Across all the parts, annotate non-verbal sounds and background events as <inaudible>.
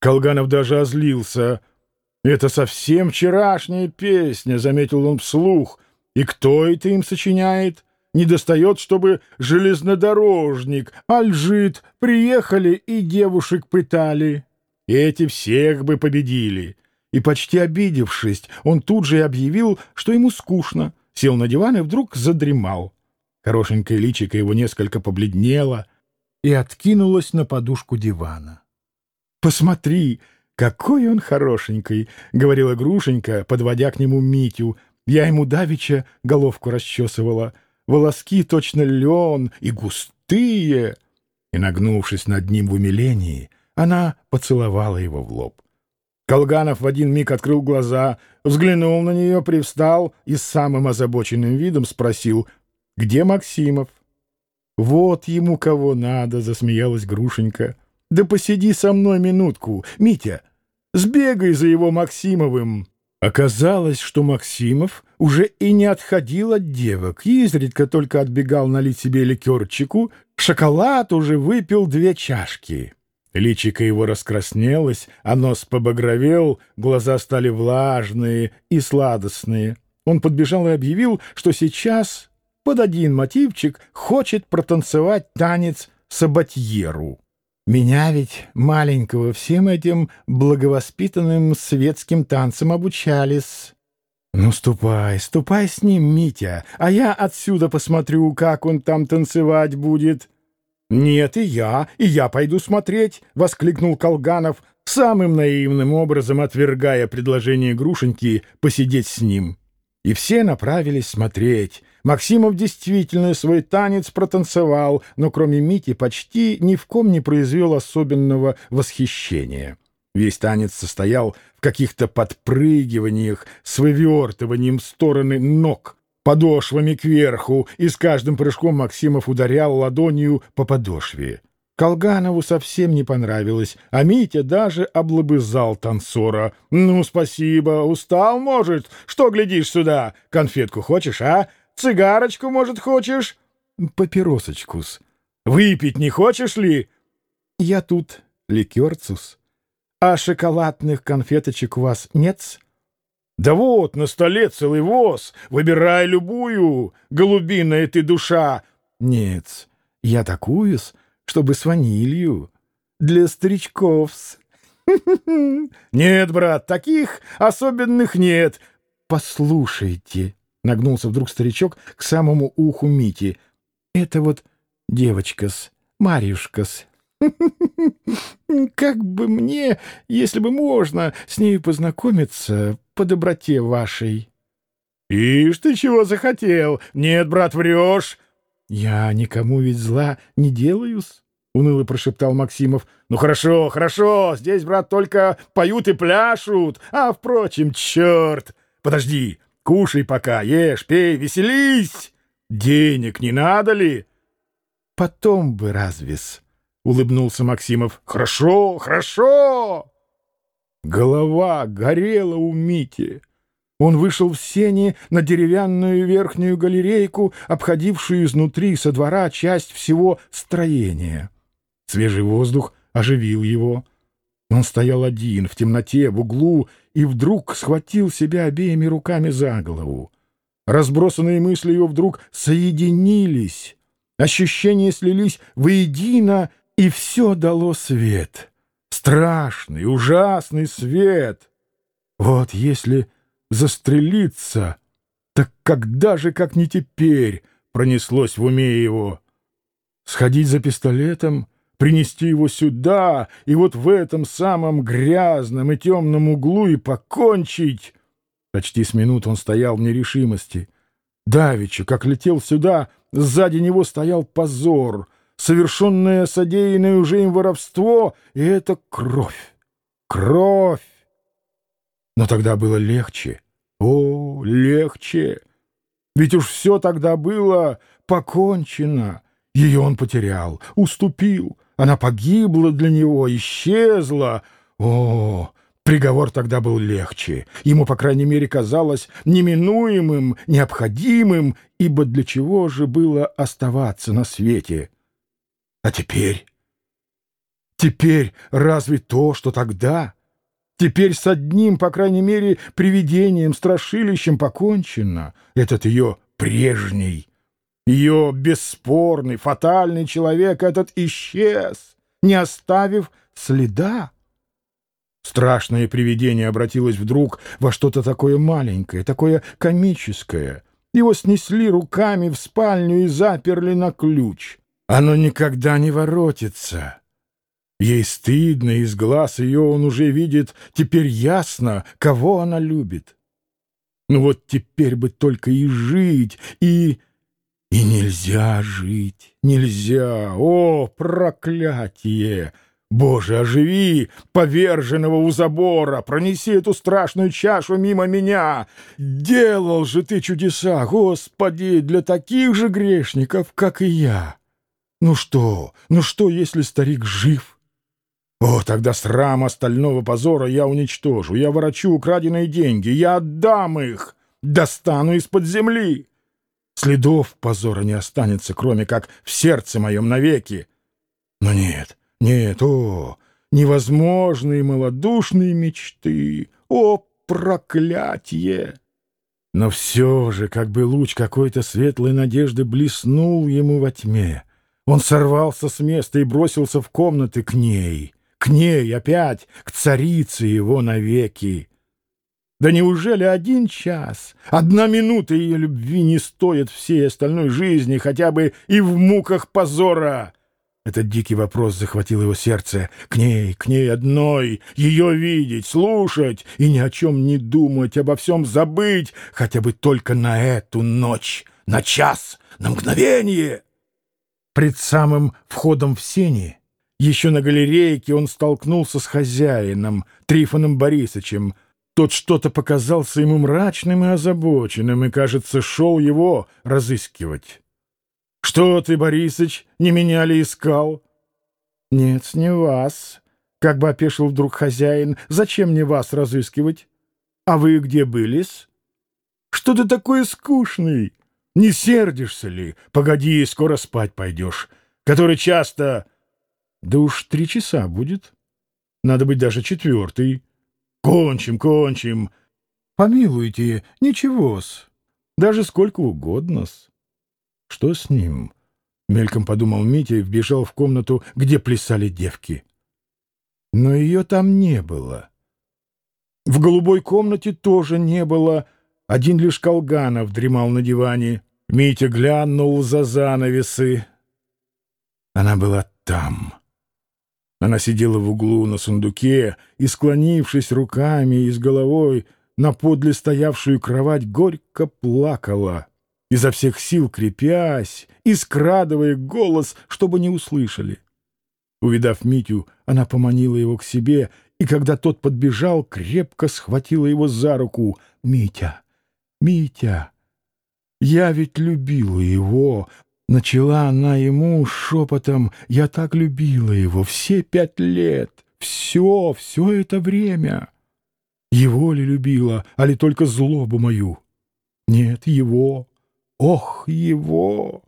Колганов даже озлился. «Это совсем вчерашняя песня», — заметил он вслух. «И кто это им сочиняет? Не достает, чтобы железнодорожник, альжит, приехали и девушек пытали. Эти всех бы победили». И почти обидевшись, он тут же объявил, что ему скучно, сел на диван и вдруг задремал. Хорошенькое личико его несколько побледнело и откинулось на подушку дивана. «Посмотри, какой он хорошенький!» — говорила Грушенька, подводя к нему Митю. «Я ему давеча головку расчесывала. Волоски точно лен и густые!» И, нагнувшись над ним в умилении, она поцеловала его в лоб. Колганов в один миг открыл глаза, взглянул на нее, привстал и с самым озабоченным видом спросил, где Максимов? «Вот ему кого надо», — засмеялась Грушенька. «Да посиди со мной минутку, Митя, сбегай за его Максимовым». Оказалось, что Максимов уже и не отходил от девок, изредка только отбегал налить себе ликерчику, шоколад уже выпил две чашки. Личико его раскраснелось, а нос побагровел, глаза стали влажные и сладостные. Он подбежал и объявил, что сейчас под один мотивчик хочет протанцевать танец сабатьеру. Меня ведь, маленького, всем этим благовоспитанным светским танцам обучались. Ну, ступай, ступай с ним, Митя, а я отсюда посмотрю, как он там танцевать будет. «Нет, и я, и я пойду смотреть!» — воскликнул Колганов, самым наивным образом отвергая предложение Грушеньки посидеть с ним. И все направились смотреть. Максимов действительно свой танец протанцевал, но кроме Мити почти ни в ком не произвел особенного восхищения. Весь танец состоял в каких-то подпрыгиваниях с вывертыванием стороны ног — подошвами кверху, и с каждым прыжком Максимов ударял ладонью по подошве. Колганову совсем не понравилось, а Митя даже облобызал танцора. «Ну, спасибо, устал, может? Что глядишь сюда? Конфетку хочешь, а? Цигарочку, может, хочешь?» «Папиросочку-с. Выпить не хочешь ли?» «Я тут ликерцус. А шоколадных конфеточек у вас нет-с?» Да вот, на столе целый воз. Выбирай любую, голубиная ты душа. Нет, я такую-с, чтобы с ванилью. Для старичков-с. Нет, брат, таких особенных нет. Послушайте, нагнулся вдруг старичок к самому уху Мити. Это вот девочка-с, Марьюшка-с. <laughs> Как бы мне, если бы можно, с ней познакомиться по доброте вашей. — Ишь ты чего захотел? Нет, брат, врешь. — Я никому ведь зла не делаю-с, — уныло прошептал Максимов. — Ну хорошо, хорошо, здесь, брат, только поют и пляшут. А, впрочем, черт! Подожди, кушай пока, ешь, пей, веселись. Денег не надо ли? — Потом бы разве-с. — улыбнулся Максимов. «Хорошо, хорошо!» Голова горела у Мити. Он вышел в сени на деревянную верхнюю галерейку, обходившую изнутри со двора часть всего строения. Свежий воздух оживил его. Он стоял один, в темноте, в углу, и вдруг схватил себя обеими руками за голову. Разбросанные мысли его вдруг соединились. Ощущения слились воедино, и все дало свет. Страшный, ужасный свет. Вот если застрелиться, так когда же, как не теперь, пронеслось в уме его? Сходить за пистолетом, принести его сюда, и вот в этом самом грязном и темном углу и покончить. Почти с минут он стоял в нерешимости. Давича, как летел сюда, сзади него стоял позор — совершенное содеянное уже им воровство, и это кровь, кровь. Но тогда было легче, о, легче. Ведь уж все тогда было покончено. Ее он потерял, уступил. Она погибла для него, исчезла. О, приговор тогда был легче. Ему, по крайней мере, казалось неминуемым, необходимым, ибо для чего же было оставаться на свете? А теперь? Теперь разве то, что тогда? Теперь с одним, по крайней мере, привидением, страшилищем покончено. Этот ее прежний, ее бесспорный, фатальный человек этот исчез, не оставив следа. Страшное привидение обратилось вдруг во что-то такое маленькое, такое комическое. Его снесли руками в спальню и заперли на ключ. Оно никогда не воротится. Ей стыдно, из глаз ее он уже видит, теперь ясно, кого она любит. Ну вот теперь бы только и жить, и... И нельзя жить, нельзя, о, проклятие! Боже, оживи поверженного у забора, пронеси эту страшную чашу мимо меня. Делал же ты чудеса, Господи, для таких же грешников, как и я. Ну что, ну что, если старик жив? О, тогда срам остального позора я уничтожу, я ворочу украденные деньги, я отдам их, достану из-под земли. Следов позора не останется, кроме как в сердце моем навеки. Но нет, нет, о, невозможные малодушные мечты, о, проклятие! Но все же, как бы луч какой-то светлой надежды блеснул ему во тьме. Он сорвался с места и бросился в комнаты к ней, к ней опять, к царице его навеки. Да неужели один час, одна минута ее любви не стоит всей остальной жизни, хотя бы и в муках позора? Этот дикий вопрос захватил его сердце. К ней, к ней одной, ее видеть, слушать и ни о чем не думать, обо всем забыть, хотя бы только на эту ночь, на час, на мгновение. Пред самым входом в сени, еще на галерейке, он столкнулся с хозяином, Трифоном Борисовичем. Тот что-то показался ему мрачным и озабоченным, и, кажется, шел его разыскивать. «Что ты, Борисыч, не меня ли искал?» «Нет, не вас», — как бы опешил вдруг хозяин. «Зачем мне вас разыскивать? А вы где былись?» «Что ты такой скучный? Не сердишься ли? Погоди, скоро спать пойдешь. Который часто...» «Да уж три часа будет. Надо быть даже четвертый. Кончим, кончим. Помилуйте, ничего-с. Даже сколько угодно-с». Что с ним? Мельком подумал Митя и вбежал в комнату, где плясали девки. Но ее там не было. В голубой комнате тоже не было. Один лишь Колганов дремал на диване. Митя глянул за занавесы. Она была там. Она сидела в углу на сундуке и, склонившись руками и с головой на подле стоявшую кровать, горько плакала изо всех сил крепясь и скрадывая голос, чтобы не услышали. Увидав Митю, она поманила его к себе, и когда тот подбежал, крепко схватила его за руку. «Митя! Митя! Я ведь любила его!» Начала она ему шепотом. «Я так любила его все пять лет! Все, все это время!» Его ли любила, а ли только злобу мою? Нет, его. Ох, его!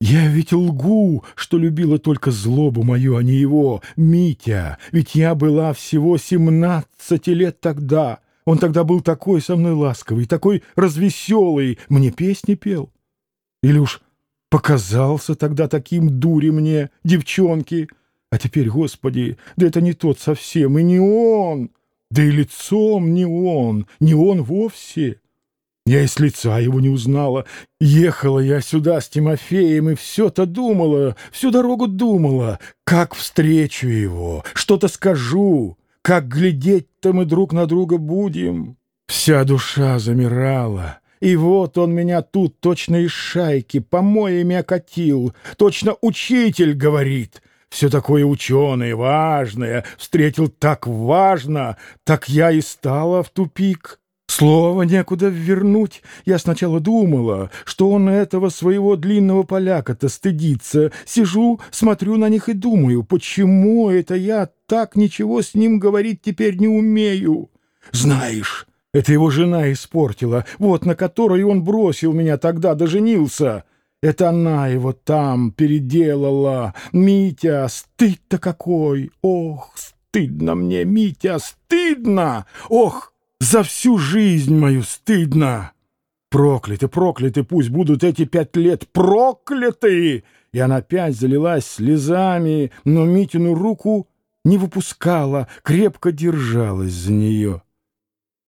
Я ведь лгу, что любила только злобу мою, а не его, Митя, ведь я была всего семнадцати лет тогда. Он тогда был такой со мной ласковый, такой развеселый, мне песни пел. Или уж показался тогда таким дури мне, девчонки. А теперь, Господи, да это не тот совсем, и не он, да и лицом не он, не он вовсе. Я и с лица его не узнала. Ехала я сюда с Тимофеем и все-то думала, всю дорогу думала, как встречу его, что-то скажу, как глядеть-то мы друг на друга будем. Вся душа замирала. И вот он меня тут точно из шайки помоями окатил, точно учитель говорит. Все такое ученое, важное, встретил так важно, так я и стала в тупик. Слова некуда вернуть. Я сначала думала, что он этого своего длинного поляка-то стыдится. Сижу, смотрю на них и думаю, почему это я так ничего с ним говорить теперь не умею? Знаешь, это его жена испортила, вот на которой он бросил меня тогда, доженился. Это она его там переделала. Митя, стыд-то какой! Ох, стыдно мне, Митя, стыдно! Ох, за всю жизнь мою стыдно! Прокляты, прокляты пусть будут эти пять лет, прокляты! И она опять залилась слезами, но Митину руку не выпускала, крепко держалась за нее.